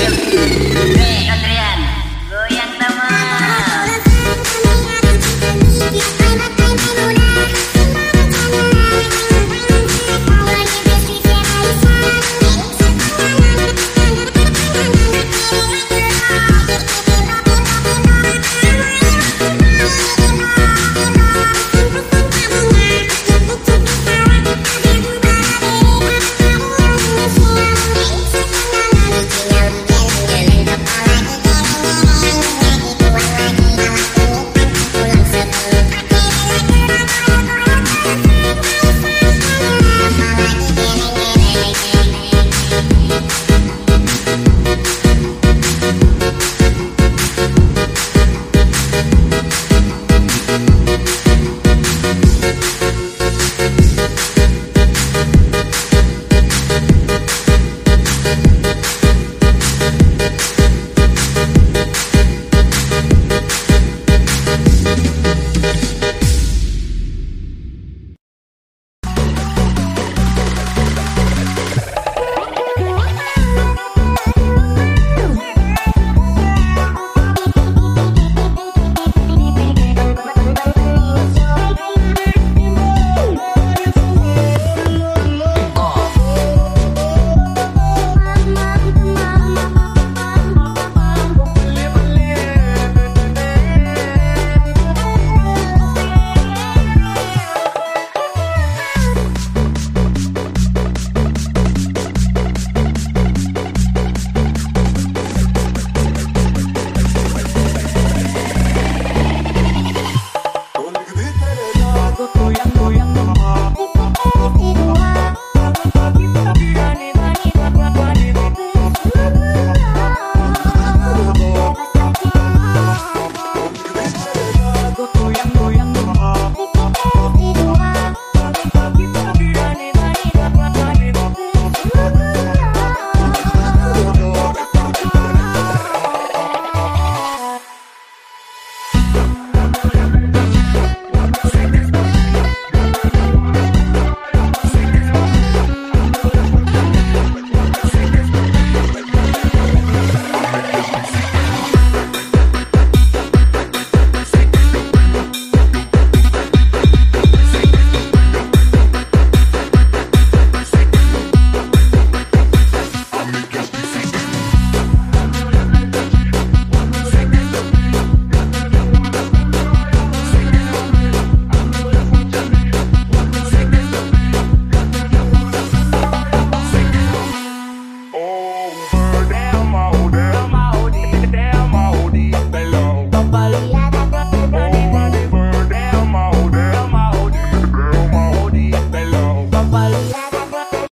Yeah.